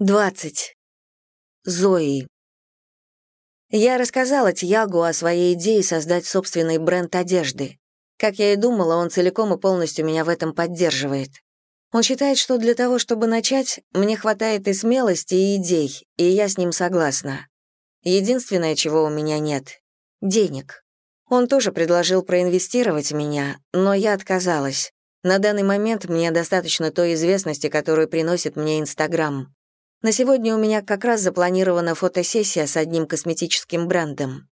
20. Зои. Я рассказала Тьягу о своей идее создать собственный бренд одежды. Как я и думала, он целиком и полностью меня в этом поддерживает. Он считает, что для того, чтобы начать, мне хватает и смелости, и идей, и я с ним согласна. Единственное, чего у меня нет — денег. Он тоже предложил проинвестировать меня, но я отказалась. На данный момент мне достаточно той известности, которую приносит мне Инстаграм. На сегодня у меня как раз запланирована фотосессия с одним косметическим брендом.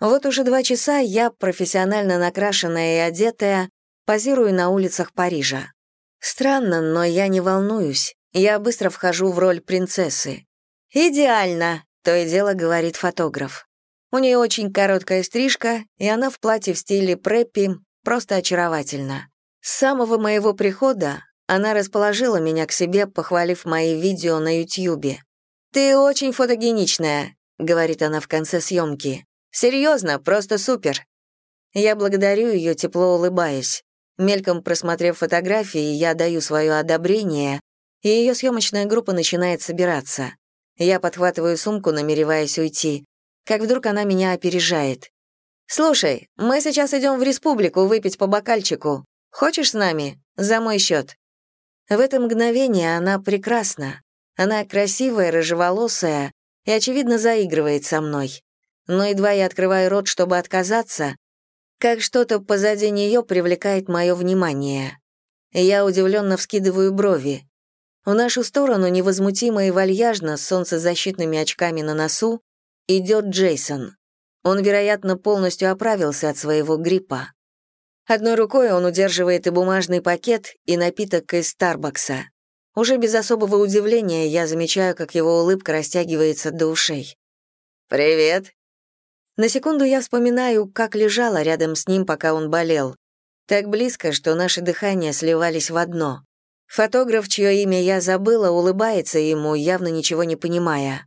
Вот уже два часа я, профессионально накрашенная и одетая, позирую на улицах Парижа. Странно, но я не волнуюсь. Я быстро вхожу в роль принцессы. «Идеально!» — то и дело говорит фотограф. У нее очень короткая стрижка, и она в платье в стиле преппи, просто очаровательно. С самого моего прихода она расположила меня к себе, похвалив мои видео на Ютьюбе. «Ты очень фотогеничная», — говорит она в конце съемки. «Серьезно, просто супер». Я благодарю ее, тепло улыбаясь. Мельком просмотрев фотографии, я даю свое одобрение, и ее съемочная группа начинает собираться. Я подхватываю сумку, намереваясь уйти. Как вдруг она меня опережает. «Слушай, мы сейчас идем в республику выпить по бокальчику. Хочешь с нами? За мой счет. В это мгновение она прекрасна. Она красивая, рыжеволосая и, очевидно, заигрывает со мной. Но едва я открываю рот, чтобы отказаться, как что-то позади нее привлекает мое внимание. Я удивленно вскидываю брови. В нашу сторону невозмутимо и вальяжно, с солнцезащитными очками на носу, идет Джейсон. Он, вероятно, полностью оправился от своего гриппа. Одной рукой он удерживает и бумажный пакет, и напиток из Старбакса. Уже без особого удивления я замечаю, как его улыбка растягивается до ушей. «Привет». На секунду я вспоминаю, как лежала рядом с ним, пока он болел. Так близко, что наши дыхания сливались в одно. Фотограф, чье имя я забыла, улыбается ему, явно ничего не понимая.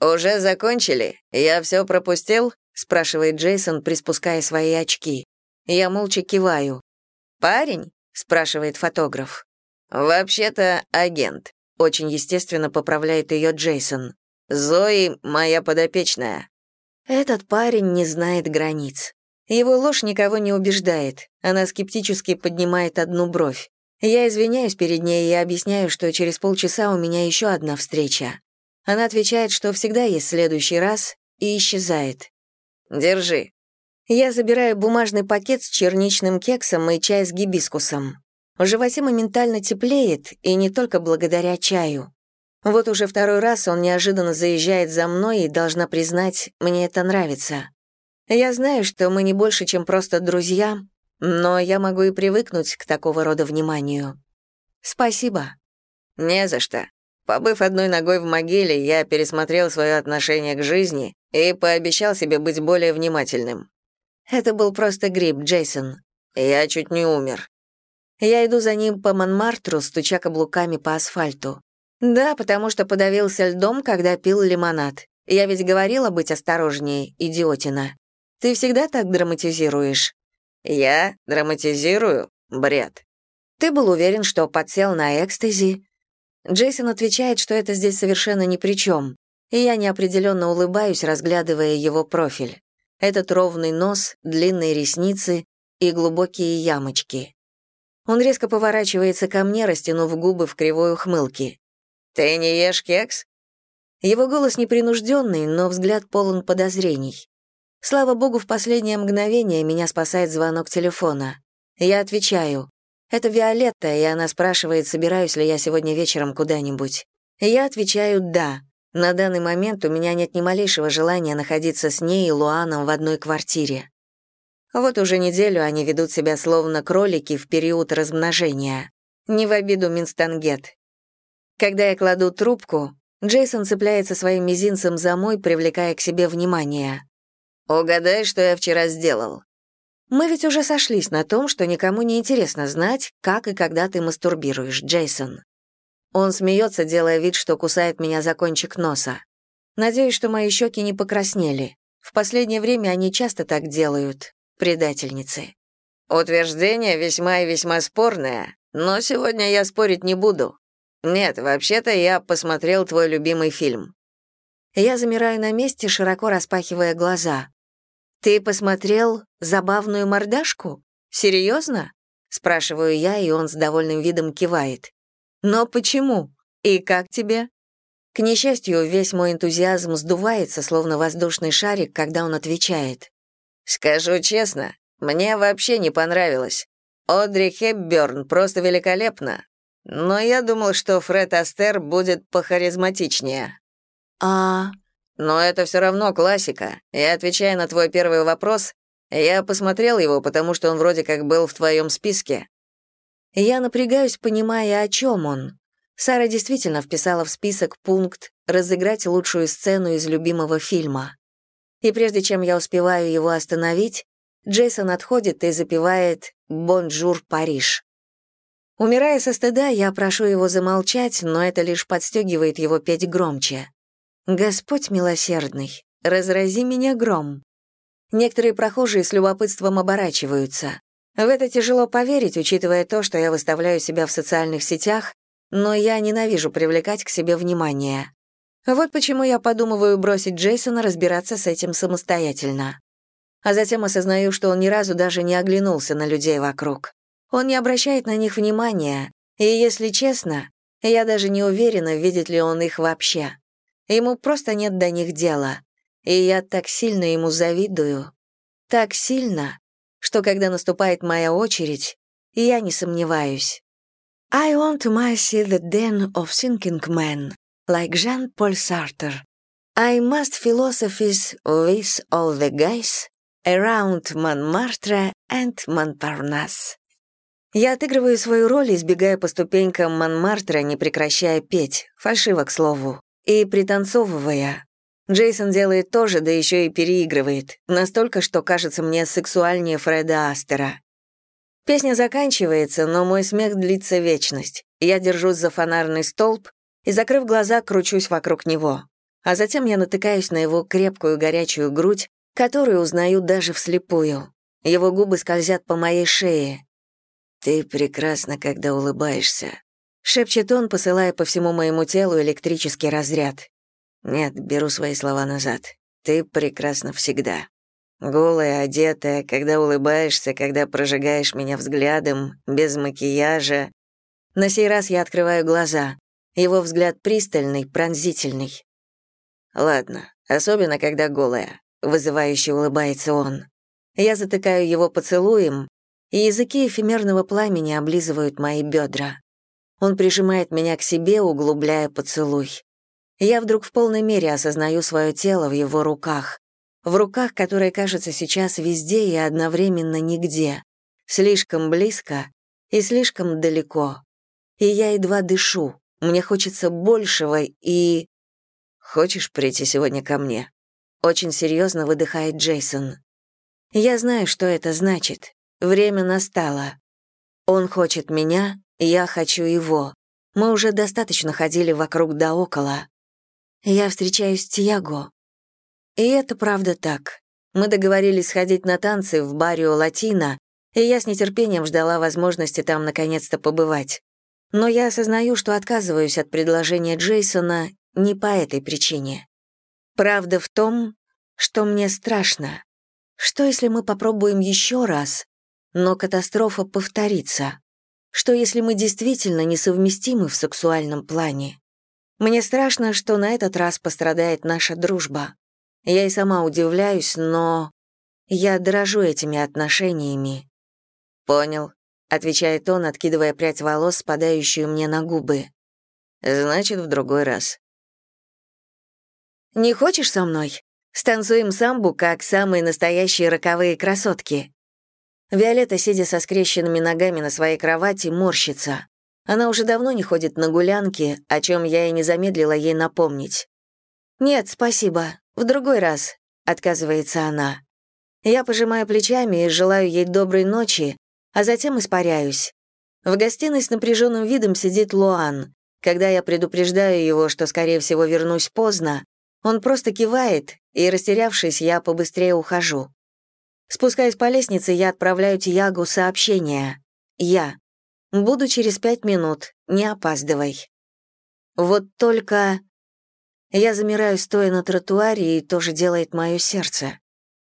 «Уже закончили? Я все пропустил?» — спрашивает Джейсон, приспуская свои очки. Я молча киваю. «Парень?» — спрашивает фотограф. «Вообще-то агент», — очень естественно поправляет ее Джейсон. «Зои — моя подопечная». Этот парень не знает границ. Его ложь никого не убеждает. Она скептически поднимает одну бровь. Я извиняюсь перед ней и объясняю, что через полчаса у меня еще одна встреча. Она отвечает, что всегда есть следующий раз, и исчезает. «Держи», я забираю бумажный пакет с черничным кексом и чай с гибискусом. В животе моментально теплеет, и не только благодаря чаю. Вот уже второй раз он неожиданно заезжает за мной, и, должна признать, мне это нравится. Я знаю, что мы не больше, чем просто друзья, но я могу и привыкнуть к такого рода вниманию. Спасибо. Не за что. Побыв одной ногой в могиле, я пересмотрел свое отношение к жизни и пообещал себе быть более внимательным. Это был просто гриб, Джейсон. Я чуть не умер. Я иду за ним по Монмартру, стуча каблуками по асфальту. Да, потому что подавился льдом, когда пил лимонад. Я ведь говорила быть осторожнее, идиотина. Ты всегда так драматизируешь? Я драматизирую? Бред. Ты был уверен, что подсел на экстази? Джейсон отвечает, что это здесь совершенно ни при чем, и я неопределенно улыбаюсь, разглядывая его профиль. Этот ровный нос, длинные ресницы и глубокие ямочки. Он резко поворачивается ко мне, растянув губы в кривой ухмылке. «Ты не ешь кекс?» Его голос непринужденный, но взгляд полон подозрений. Слава богу, в последнее мгновение меня спасает звонок телефона. Я отвечаю. Это Виолетта, и она спрашивает, собираюсь ли я сегодня вечером куда-нибудь. Я отвечаю «да», на данный момент у меня нет ни малейшего желания находиться с ней и Луаном в одной квартире. Вот уже неделю они ведут себя словно кролики в период размножения. Не в обиду Минстангет. Когда я кладу трубку, Джейсон цепляется своим мизинцем за мой, привлекая к себе внимание. «Угадай, что я вчера сделал». Мы ведь уже сошлись на том, что никому не интересно знать, как и когда ты мастурбируешь, Джейсон. Он смеется, делая вид, что кусает меня за кончик носа. Надеюсь, что мои щеки не покраснели. В последнее время они часто так делают, предательницы. Утверждение весьма и весьма спорное, но сегодня я спорить не буду. Нет, вообще-то я посмотрел твой любимый фильм. Я замираю на месте, широко распахивая глаза. Ты посмотрел забавную мордашку? Серьезно? Спрашиваю я, и он с довольным видом кивает. Но почему? И как тебе? К несчастью, весь мой энтузиазм сдувается, словно воздушный шарик, когда он отвечает. «Скажу честно, мне вообще не понравилось. Одри Хепберн просто великолепна. Но я думал, что Фред Астер будет похаризматичнее». «А...» «Но это все равно классика. И отвечая на твой первый вопрос, я посмотрел его, потому что он вроде как был в твоем списке». Я напрягаюсь, понимая, о чем он. Сара действительно вписала в список пункт «разыграть лучшую сцену из любимого фильма». И прежде чем я успеваю его остановить, Джейсон отходит и запевает «Бонжур, Париж». Умирая со стыда, я прошу его замолчать, но это лишь подстегивает его петь громче. «Господь милосердный, разрази меня гром». Некоторые прохожие с любопытством оборачиваются. В это тяжело поверить, учитывая то, что я выставляю себя в социальных сетях но я ненавижу привлекать к себе внимание. Вот почему я подумываю бросить Джейсона разбираться с этим самостоятельно. А затем осознаю, что он ни разу даже не оглянулся на людей вокруг. Он не обращает на них внимания, и, если честно, я даже не уверена, видит ли он их вообще. Ему просто нет до них дела. И я так сильно ему завидую. Так сильно, что когда наступает моя очередь, я не сомневаюсь. I want to see the den of thinking men, like Jean-Paul Sartre. I must philosophies with all the guys around Montmartre and Montparnasse. Я отыгрываю свою роль, избегая по ступенькам Монмартра, не прекращая петь, фальшиво, к слову, и пританцовывая. Джейсон делает то же, да еще и переигрывает, настолько, что кажется мне сексуальнее Фреда Астера. Песня заканчивается, но мой смех длится вечность. Я держусь за фонарный столб и, закрыв глаза, кручусь вокруг него. А затем я натыкаюсь на его крепкую горячую грудь, которую узнаю даже вслепую. Его губы скользят по моей шее. «Ты прекрасна, когда улыбаешься», — шепчет он, посылая по всему моему телу электрический разряд. «Нет, беру свои слова назад. Ты прекрасна всегда». Голая, одетая, когда улыбаешься, когда прожигаешь меня взглядом, без макияжа. На сей раз я открываю глаза. Его взгляд пристальный, пронзительный. Ладно, особенно когда голая. Вызывающе улыбается он. Я затыкаю его поцелуем, и языки эфемерного пламени облизывают мои бедра. Он прижимает меня к себе, углубляя поцелуй. Я вдруг в полной мере осознаю свое тело в его руках, в руках, которые кажутся сейчас везде и одновременно нигде, слишком близко и слишком далеко. И я едва дышу, мне хочется большего и... «Хочешь прийти сегодня ко мне?» Очень серьезно выдыхает Джейсон. Я знаю, что это значит. Время настало. Он хочет меня, я хочу его. Мы уже достаточно ходили вокруг да около. Я встречаюсь с Тиаго. И это правда так. Мы договорились сходить на танцы в баре Латина, и я с нетерпением ждала возможности там наконец-то побывать. Но я осознаю, что отказываюсь от предложения Джейсона не по этой причине. Правда в том, что мне страшно. Что если мы попробуем еще раз, но катастрофа повторится? Что если мы действительно несовместимы в сексуальном плане? Мне страшно, что на этот раз пострадает наша дружба. Я и сама удивляюсь, но я дорожу этими отношениями. Понял, отвечает он, откидывая прядь волос, спадающую мне на губы. Значит, в другой раз. Не хочешь со мной? Станцуем самбу, как самые настоящие роковые красотки. Виолетта, сидя со скрещенными ногами на своей кровати, морщится. Она уже давно не ходит на гулянки, о чем я и не замедлила ей напомнить. «Нет, спасибо. В другой раз», — отказывается она. Я пожимаю плечами и желаю ей доброй ночи, а затем испаряюсь. В гостиной с напряженным видом сидит Луан. Когда я предупреждаю его, что, скорее всего, вернусь поздно, он просто кивает, и, растерявшись, я побыстрее ухожу. Спускаясь по лестнице, я отправляю Тиягу сообщение. Я. Буду через пять минут, не опаздывай. Вот только... Я замираю, стоя на тротуаре, и тоже делает мое сердце.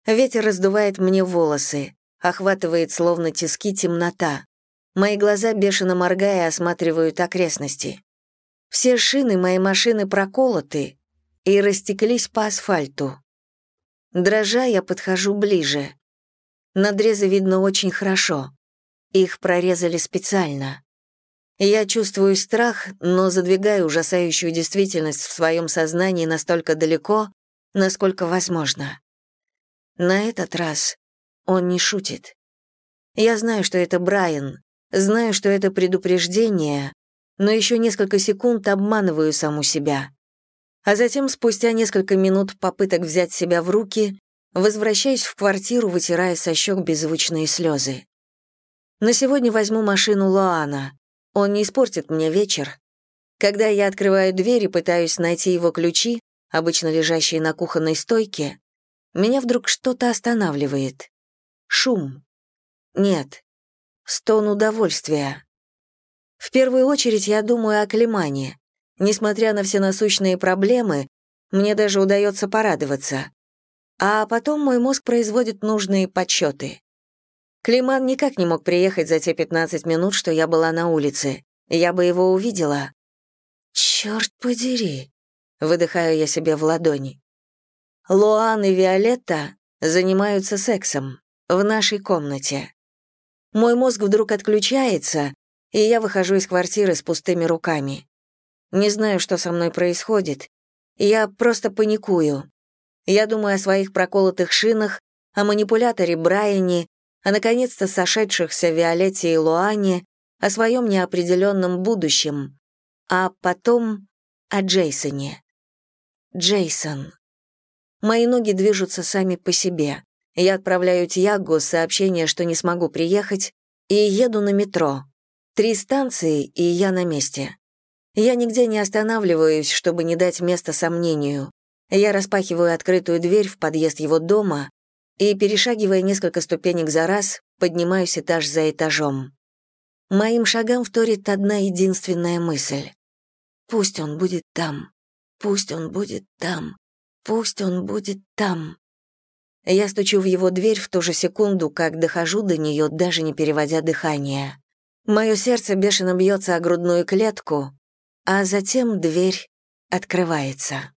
Ветер раздувает мне волосы, охватывает словно тиски темнота. Мои глаза, бешено моргая, осматривают окрестности. Все шины моей машины проколоты и растеклись по асфальту. Дрожа, я подхожу ближе. Надрезы видно очень хорошо. Их прорезали специально. Я чувствую страх, но задвигаю ужасающую действительность в своем сознании настолько далеко, насколько возможно. На этот раз он не шутит. Я знаю, что это Брайан, знаю, что это предупреждение, но еще несколько секунд обманываю саму себя. А затем, спустя несколько минут попыток взять себя в руки, возвращаюсь в квартиру, вытирая со щек беззвучные слезы. На сегодня возьму машину Лоана. Он не испортит мне вечер. Когда я открываю дверь и пытаюсь найти его ключи, обычно лежащие на кухонной стойке, меня вдруг что-то останавливает. Шум. Нет. Стон удовольствия. В первую очередь я думаю о Климане. Несмотря на все насущные проблемы, мне даже удается порадоваться. А потом мой мозг производит нужные подсчеты. Климан никак не мог приехать за те 15 минут, что я была на улице. Я бы его увидела. Черт подери, выдыхаю я себе в ладони. Луан и Виолетта занимаются сексом в нашей комнате. Мой мозг вдруг отключается, и я выхожу из квартиры с пустыми руками. Не знаю, что со мной происходит. Я просто паникую. Я думаю о своих проколотых шинах, о манипуляторе Брайане, о наконец-то сошедшихся Виолетте и Луане, о своем неопределенном будущем, а потом о Джейсоне. Джейсон. Мои ноги движутся сами по себе. Я отправляю Тьягу сообщение, что не смогу приехать, и еду на метро. Три станции, и я на месте. Я нигде не останавливаюсь, чтобы не дать места сомнению. Я распахиваю открытую дверь в подъезд его дома и, перешагивая несколько ступенек за раз, поднимаюсь этаж за этажом. Моим шагам вторит одна единственная мысль. Пусть он будет там, пусть он будет там, пусть он будет там. Я стучу в его дверь в ту же секунду, как дохожу до нее, даже не переводя дыхание. Мое сердце бешено бьется о грудную клетку, а затем дверь открывается.